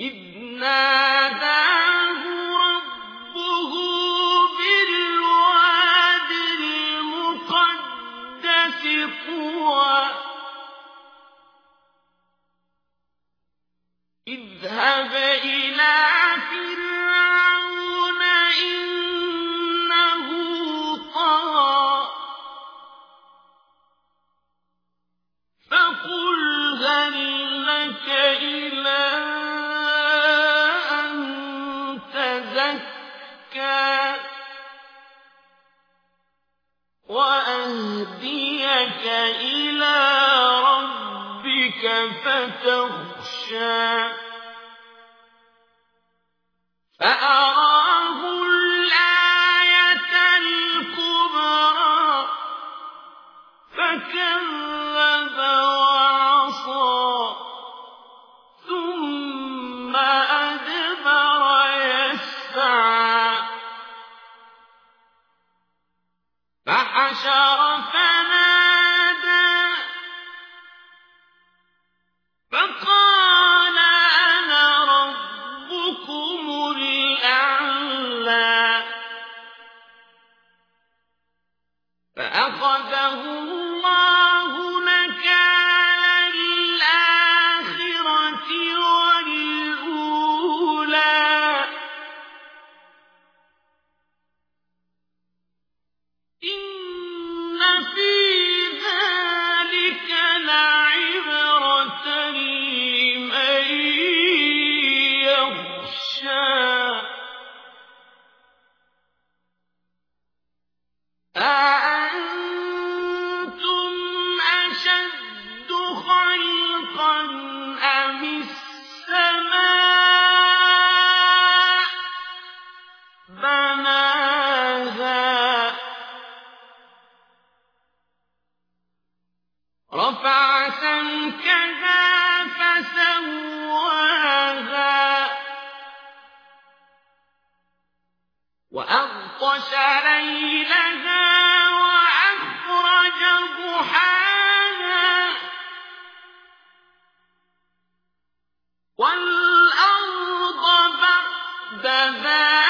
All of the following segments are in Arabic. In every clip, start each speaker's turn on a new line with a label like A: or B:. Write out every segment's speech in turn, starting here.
A: إذ ناداه ربه بالواد المقدس طوى اذهب إلى فتخشى فأراه رفع سمكها فسواها وأغطش ليلها وأخرج ضحاها والأرض بعد ذلك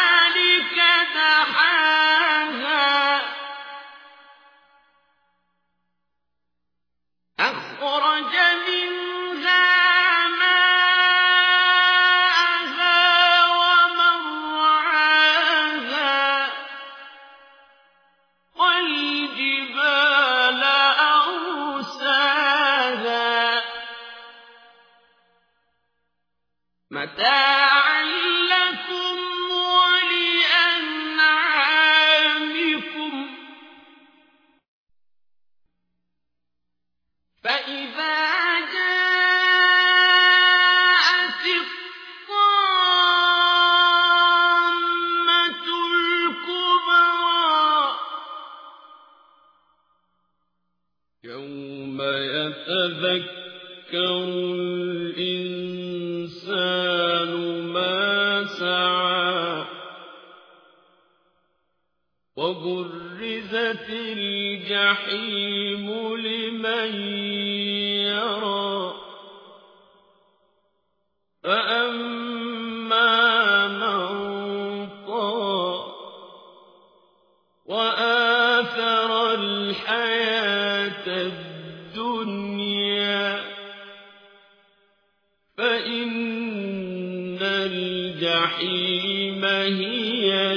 A: يوم يتذكر الإنسان ما سعى وبرزت الجحيم لمن يرى فأما الجحيم هي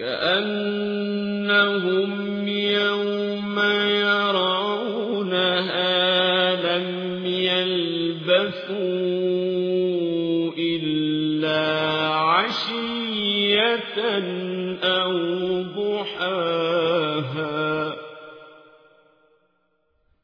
A: كأنهم يوم يرونها لم يلبثوا إلا عشية أو